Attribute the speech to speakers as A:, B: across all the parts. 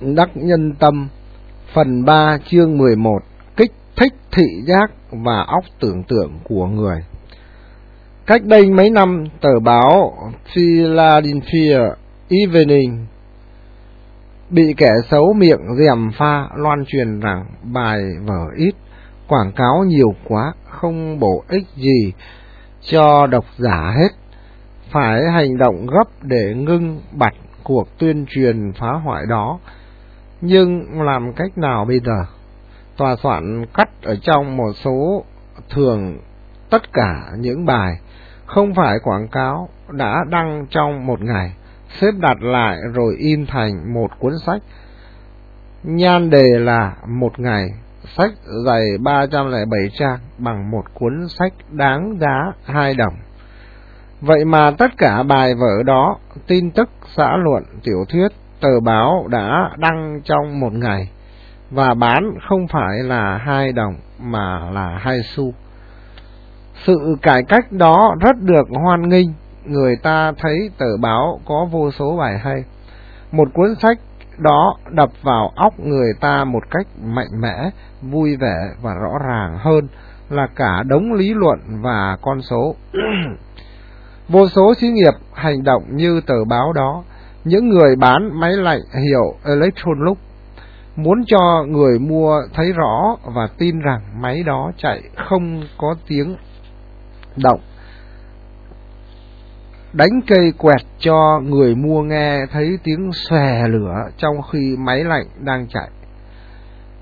A: đắc nhân tâm Phần 3 chương 11 Kích thích thị giác và óc tưởng tượng của người Cách đây mấy năm, tờ báo Philadelphia Evening bị kẻ xấu miệng dèm pha loan truyền rằng bài vở ít, quảng cáo nhiều quá, không bổ ích gì cho độc giả hết. Phải hành động gấp để ngưng bặt cuộc tuyên truyền phá hoại đó. Nhưng làm cách nào bây giờ? Tòa soạn cắt ở trong một số thường tất cả những bài không phải quảng cáo đã đăng trong một ngày, xếp đặt lại rồi in thành một cuốn sách. Nhan đề là một ngày, sách dày 307 trang bằng một cuốn sách đáng giá 2 đồng. Vậy mà tất cả bài vở đó, tin tức, xã luận, tiểu thuyết, tờ báo đã đăng trong một ngày và bán không phải là hai đồng mà là hai xu. Sự cải cách đó rất được hoan nghênh, người ta thấy tờ báo có vô số bài hay. Một cuốn sách đó đập vào óc người ta một cách mạnh mẽ, vui vẻ và rõ ràng hơn là cả đống lý luận và con số. Vô số xí nghiệp hành động như tờ báo đó, những người bán máy lạnh hiệu Electrolux muốn cho người mua thấy rõ và tin rằng máy đó chạy không có tiếng động. Đánh cây quẹt cho người mua nghe thấy tiếng xòe lửa trong khi máy lạnh đang chạy.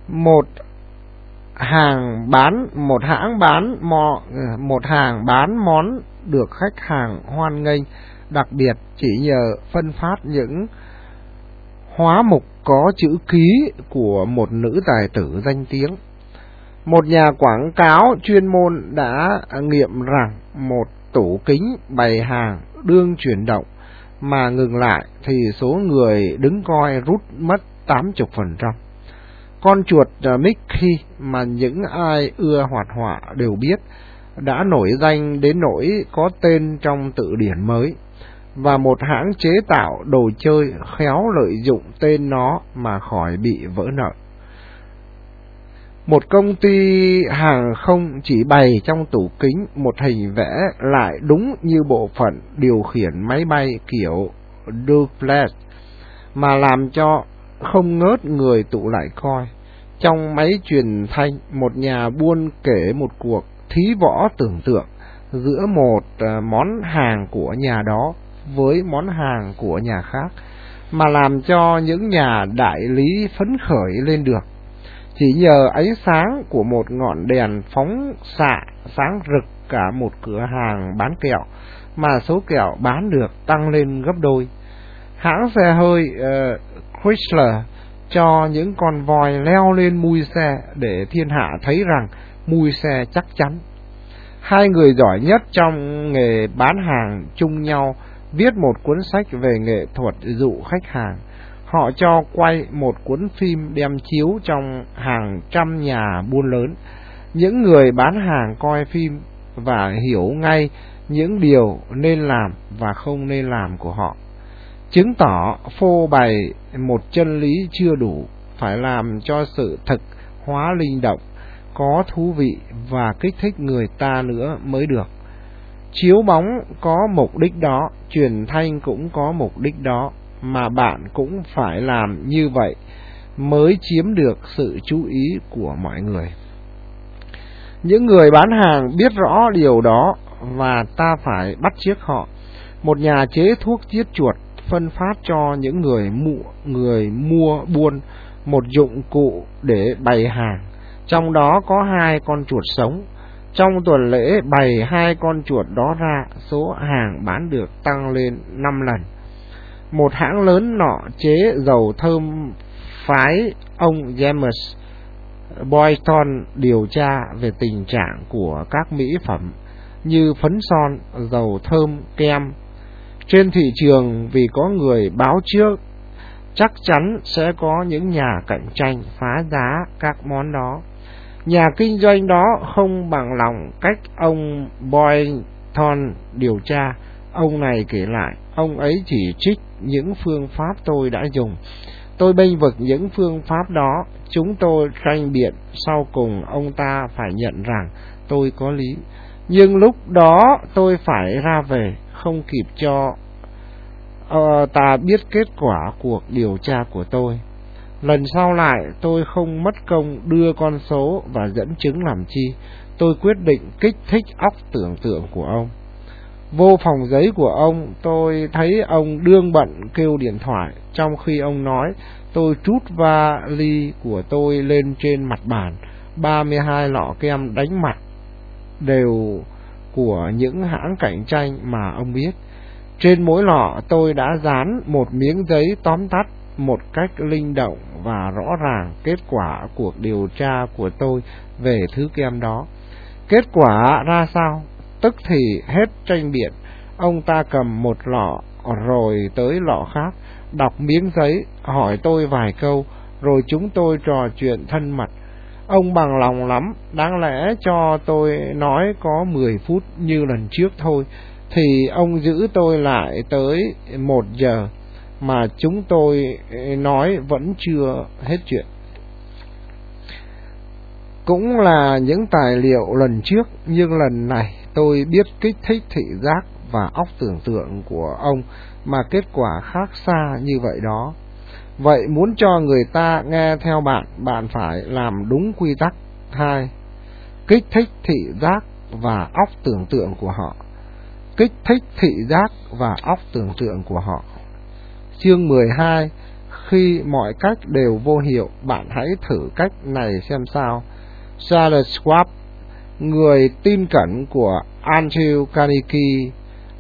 A: Một hàng bán một hãng bán mò ờ, một hàng bán món được khách hàng hoan nghênh, đặc biệt chỉ nhờ phân phát những hóa mục có chữ ký của một nữ tài tử danh tiếng. Một nhà quảng cáo chuyên môn đã nghiệm rằng một tủ kính bày hàng đương chuyển động mà ngừng lại thì số người đứng coi rút mất 80%. Con chuột Mickey mà những ai ưa hoạt họa đều biết đã nổi danh đến nỗi có tên trong tự điển mới và một hãng chế tạo đồ chơi khéo lợi dụng tên nó mà khỏi bị vỡ nợ. Một công ty hàng không chỉ bày trong tủ kính một hình vẽ lại đúng như bộ phận điều khiển máy bay kiểu duplex mà làm cho không ngớt người tụ lại coi. Trong máy truyền thanh, một nhà buôn kể một cuộc thí võ tưởng tượng giữa một à, món hàng của nhà đó với món hàng của nhà khác mà làm cho những nhà đại lý phấn khởi lên được. Chỉ nhờ ánh sáng của một ngọn đèn phóng xạ sáng rực cả một cửa hàng bán kẹo mà số kẹo bán được tăng lên gấp đôi. Hãng xe hơi uh, Chrysler cho những con voi leo lên mui xe để thiên hạ thấy rằng mui xe chắc chắn. Hai người giỏi nhất trong nghề bán hàng chung nhau viết một cuốn sách về nghệ thuật dụ khách hàng. Họ cho quay một cuốn phim đem chiếu trong hàng trăm nhà buôn lớn. Những người bán hàng coi phim và hiểu ngay những điều nên làm và không nên làm của họ. Chứng tỏ phô bày một chân lý chưa đủ, phải làm cho sự thực hóa linh động, có thú vị và kích thích người ta nữa mới được. Chiếu bóng có mục đích đó, truyền thanh cũng có mục đích đó, mà bạn cũng phải làm như vậy mới chiếm được sự chú ý của mọi người. Những người bán hàng biết rõ điều đó và ta phải bắt chiếc họ. Một nhà chế thuốc giết chuột phân phát cho những người mua, người mua buôn một dụng cụ để bày hàng, trong đó có hai con chuột sống trong tuần lễ bày hai con chuột đó ra, số hàng bán được tăng lên 5 lần. Một hãng lớn nọ chế dầu thơm phái ông James Boyton điều tra về tình trạng của các mỹ phẩm như phấn son, dầu thơm, kem. Trên thị trường vì có người báo trước, chắc chắn sẽ có những nhà cạnh tranh phá giá các món đó. Nhà kinh doanh đó không bằng lòng cách ông Boynton điều tra. Ông này kể lại, ông ấy chỉ trích những phương pháp tôi đã dùng. Tôi bênh vực những phương pháp đó, chúng tôi tranh biện, sau cùng ông ta phải nhận rằng tôi có lý. Nhưng lúc đó tôi phải ra về, không kịp cho uh, ta biết kết quả cuộc điều tra của tôi. Lần sau lại tôi không mất công đưa con số và dẫn chứng làm chi. Tôi quyết định kích thích óc tưởng tượng của ông. Vô phòng giấy của ông, tôi thấy ông đương bận kêu điện thoại. Trong khi ông nói, tôi trút va ly của tôi lên trên mặt bàn. 32 lọ kem đánh mặt đều của những hãng cạnh tranh mà ông biết. Trên mỗi lọ tôi đã dán một miếng giấy tóm tắt một cách linh động và rõ ràng kết quả cuộc điều tra của tôi về thứ kem đó. Kết quả ra sao? Tức thì hết tranh biện, ông ta cầm một lọ rồi tới lọ khác, đọc miếng giấy, hỏi tôi vài câu, rồi chúng tôi trò chuyện thân mật. Ông bằng lòng lắm, đáng lẽ cho tôi nói có 10 phút như lần trước thôi, thì ông giữ tôi lại tới một giờ, mà chúng tôi eh, nói vẫn chưa hết chuyện. Cũng là những tài liệu lần trước, nhưng lần này tôi biết kích thích thị giác và óc tưởng tượng của ông mà kết quả khác xa như vậy đó. Vậy muốn cho người ta nghe theo bạn, bạn phải làm đúng quy tắc. hai Kích thích thị giác và óc tưởng tượng của họ. Kích thích thị giác và óc tưởng tượng của họ. Chương 12 Khi mọi cách đều vô hiệu, bạn hãy thử cách này xem sao. Charles Schwab, người tin cẩn của Andrew Carnegie,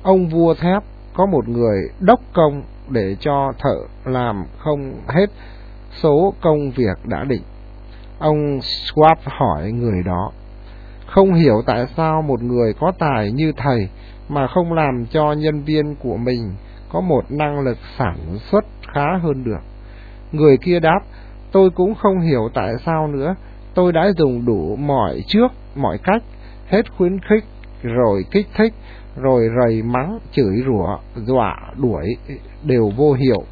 A: ông vua thép có một người đốc công để cho thợ làm không hết số công việc đã định. Ông Schwab hỏi người đó, không hiểu tại sao một người có tài như thầy mà không làm cho nhân viên của mình có một năng lực sản xuất khá hơn được. Người kia đáp, tôi cũng không hiểu tại sao nữa, tôi đã dùng đủ mọi trước, mọi cách, hết khuyến khích, rồi kích thích, rồi rầy mắng, chửi rủa, dọa, đuổi, đều vô hiệu.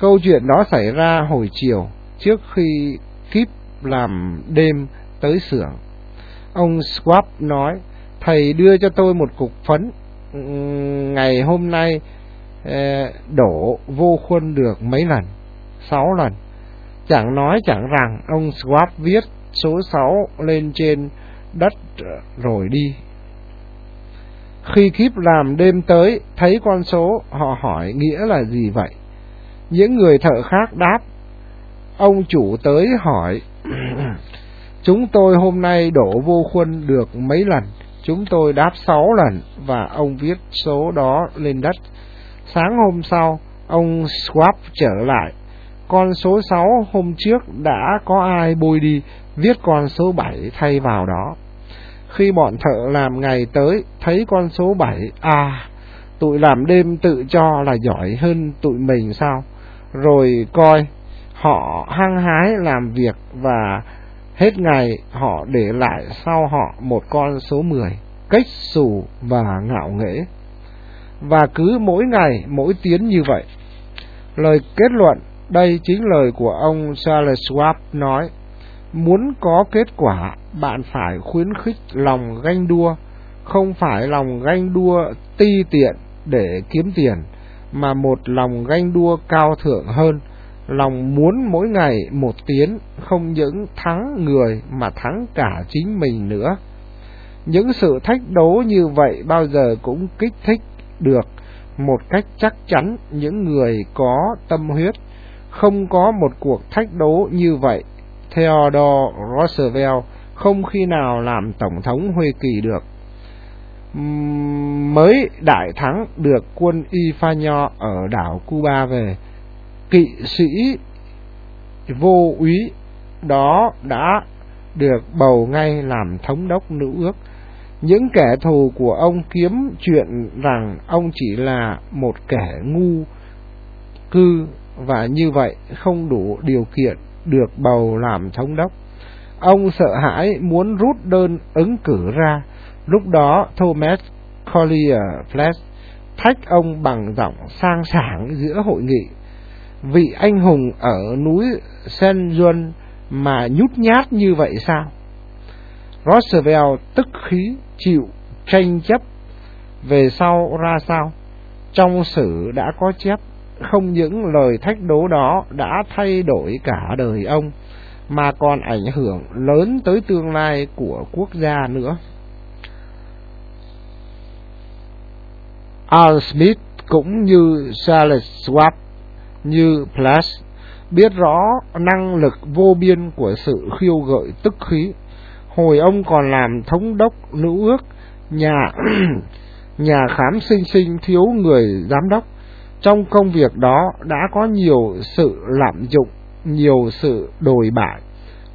A: Câu chuyện đó xảy ra hồi chiều, trước khi kíp làm đêm tới xưởng. Ông Swap nói, thầy đưa cho tôi một cục phấn, ngày hôm nay Ờ, đổ vô khuôn được mấy lần, sáu lần. Chẳng nói chẳng rằng ông Swap viết số 6 lên trên đất rồi đi. Khi kíp làm đêm tới, thấy con số, họ hỏi nghĩa là gì vậy? Những người thợ khác đáp, ông chủ tới hỏi, chúng tôi hôm nay đổ vô khuôn được mấy lần? Chúng tôi đáp sáu lần và ông viết số đó lên đất. Sáng hôm sau, ông Swap trở lại. Con số 6 hôm trước đã có ai bôi đi, viết con số 7 thay vào đó. Khi bọn thợ làm ngày tới, thấy con số 7, à, tụi làm đêm tự cho là giỏi hơn tụi mình sao? Rồi coi, họ hăng hái làm việc và hết ngày họ để lại sau họ một con số 10, cách xù và ngạo nghễ. Và cứ mỗi ngày, mỗi tiếng như vậy. Lời kết luận, đây chính lời của ông Charles Schwab nói, muốn có kết quả, bạn phải khuyến khích lòng ganh đua, không phải lòng ganh đua ti tiện để kiếm tiền, mà một lòng ganh đua cao thượng hơn, lòng muốn mỗi ngày một tiến, không những thắng người mà thắng cả chính mình nữa. Những sự thách đố như vậy bao giờ cũng kích thích được một cách chắc chắn những người có tâm huyết. Không có một cuộc thách đố như vậy, Theodore Roosevelt không khi nào làm tổng thống Hoa Kỳ được. Mới đại thắng được quân Ifanyo ở đảo Cuba về, kỵ sĩ vô úy đó đã được bầu ngay làm thống đốc nữ ước. Những kẻ thù của ông kiếm chuyện rằng ông chỉ là một kẻ ngu, cư, và như vậy không đủ điều kiện được bầu làm thống đốc. Ông sợ hãi muốn rút đơn ứng cử ra. Lúc đó Thomas Collier Flash thách ông bằng giọng sang sảng giữa hội nghị. Vị anh hùng ở núi Sen Juan mà nhút nhát như vậy sao? Roosevelt tức khí chịu tranh chấp về sau ra sao? Trong sử đã có chép, không những lời thách đố đó đã thay đổi cả đời ông, mà còn ảnh hưởng lớn tới tương lai của quốc gia nữa. Al Smith cũng như Charles Schwab, như plath biết rõ năng lực vô biên của sự khiêu gợi tức khí. Hồi ông còn làm thống đốc nữ ước nhà nhà khám sinh sinh thiếu người giám đốc. Trong công việc đó đã có nhiều sự lạm dụng, nhiều sự đồi bại.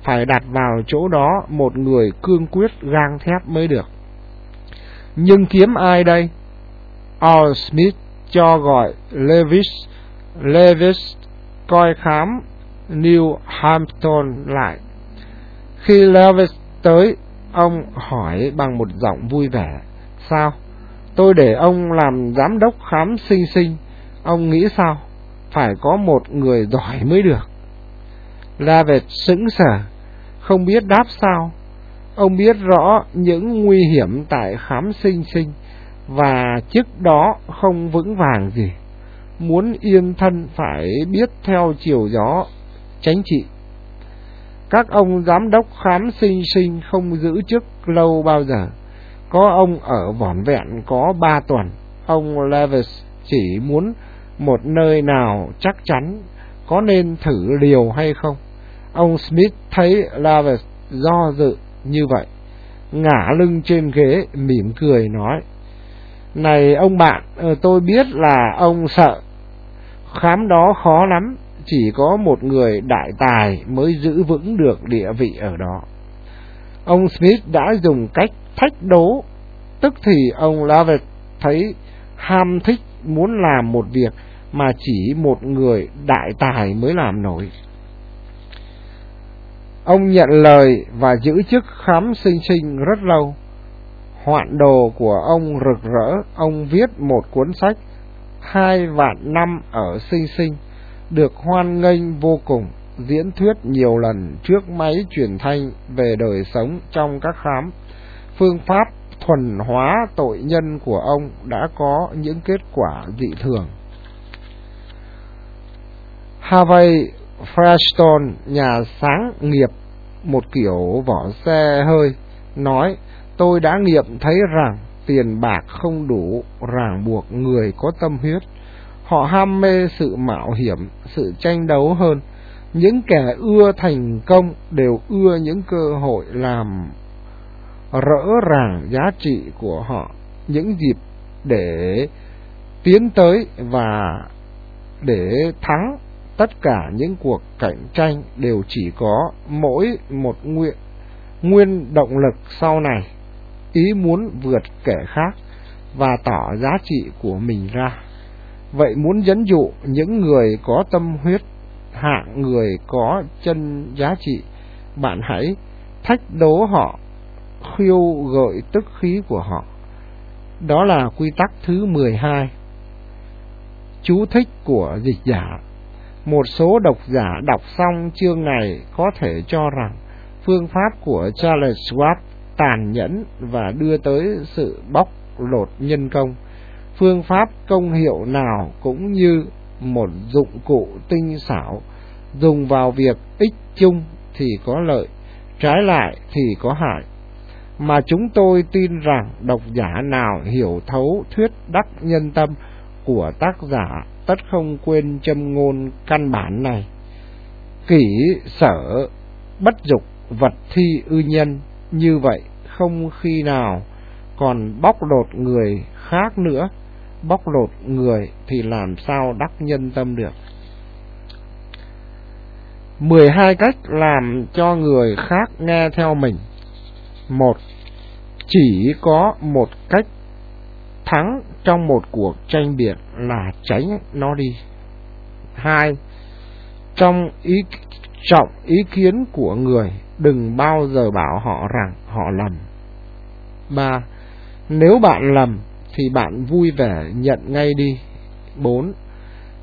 A: Phải đặt vào chỗ đó một người cương quyết gang thép mới được. Nhưng kiếm ai đây? Al Smith cho gọi Levis, Levis coi khám New Hampton lại. Khi Levis tới, ông hỏi bằng một giọng vui vẻ, sao? Tôi để ông làm giám đốc khám sinh sinh, ông nghĩ sao? Phải có một người giỏi mới được. La Vệt sững sờ, không biết đáp sao. Ông biết rõ những nguy hiểm tại khám sinh sinh và trước đó không vững vàng gì. Muốn yên thân phải biết theo chiều gió tránh trị. Các ông giám đốc khám sinh sinh không giữ chức lâu bao giờ. Có ông ở vỏn vẹn có ba tuần. Ông Levis chỉ muốn một nơi nào chắc chắn có nên thử liều hay không. Ông Smith thấy Levis do dự như vậy, ngả lưng trên ghế mỉm cười nói: "Này ông bạn, ờ, tôi biết là ông sợ khám đó khó lắm, chỉ có một người đại tài mới giữ vững được địa vị ở đó. Ông Smith đã dùng cách thách đố, tức thì ông Lavet thấy ham thích muốn làm một việc mà chỉ một người đại tài mới làm nổi. Ông nhận lời và giữ chức khám sinh sinh rất lâu. Hoạn đồ của ông rực rỡ, ông viết một cuốn sách hai vạn năm ở sinh sinh được hoan nghênh vô cùng, diễn thuyết nhiều lần trước máy truyền thanh về đời sống trong các khám. Phương pháp thuần hóa tội nhân của ông đã có những kết quả dị thường. Harvey Firestone, nhà sáng nghiệp một kiểu vỏ xe hơi, nói tôi đã nghiệm thấy rằng tiền bạc không đủ ràng buộc người có tâm huyết Họ ham mê sự mạo hiểm, sự tranh đấu hơn. Những kẻ ưa thành công đều ưa những cơ hội làm rỡ ràng giá trị của họ, những dịp để tiến tới và để thắng tất cả những cuộc cạnh tranh đều chỉ có mỗi một nguyện nguyên động lực sau này. Ý muốn vượt kẻ khác và tỏ giá trị của mình ra. Vậy muốn dẫn dụ những người có tâm huyết, hạng người có chân giá trị, bạn hãy thách đố họ, khiêu gợi tức khí của họ. Đó là quy tắc thứ 12. Chú thích của dịch giả Một số độc giả đọc xong chương này có thể cho rằng phương pháp của Charles Schwab tàn nhẫn và đưa tới sự bóc lột nhân công phương pháp công hiệu nào cũng như một dụng cụ tinh xảo. Dùng vào việc ích chung thì có lợi, trái lại thì có hại. Mà chúng tôi tin rằng độc giả nào hiểu thấu thuyết đắc nhân tâm của tác giả tất không quên châm ngôn căn bản này. Kỷ sở bất dục vật thi ư nhân, như vậy không khi nào còn bóc lột người khác nữa bóc lột người thì làm sao đắc nhân tâm được. 12 cách làm cho người khác nghe theo mình. một Chỉ có một cách thắng trong một cuộc tranh biện là tránh nó đi. hai Trong ý trọng ý kiến của người, đừng bao giờ bảo họ rằng họ lầm. ba Nếu bạn lầm thì bạn vui vẻ nhận ngay đi. 4.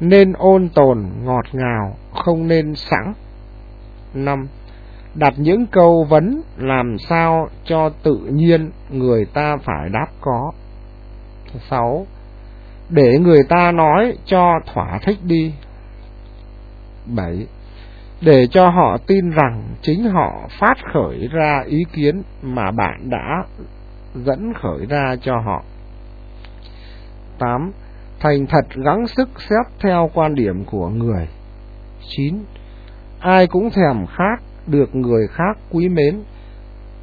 A: nên ôn tồn ngọt ngào, không nên sẵn. 5. Đặt những câu vấn làm sao cho tự nhiên người ta phải đáp có. 6. Để người ta nói cho thỏa thích đi. 7. Để cho họ tin rằng chính họ phát khởi ra ý kiến mà bạn đã dẫn khởi ra cho họ. 8. Thành thật gắng sức xét theo quan điểm của người. 9. Ai cũng thèm khác được người khác quý mến,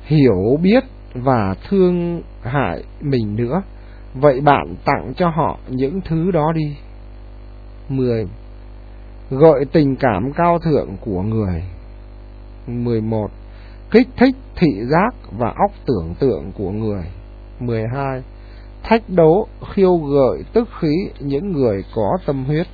A: hiểu biết và thương hại mình nữa. Vậy bạn tặng cho họ những thứ đó đi. 10. Gợi tình cảm cao thượng của người. 11. Kích thích thị giác và óc tưởng tượng của người. 12. Thách đấu khiêu gợi tức khí những người có tâm huyết.